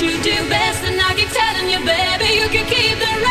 what you do best, and I keep telling you, baby, you can keep the.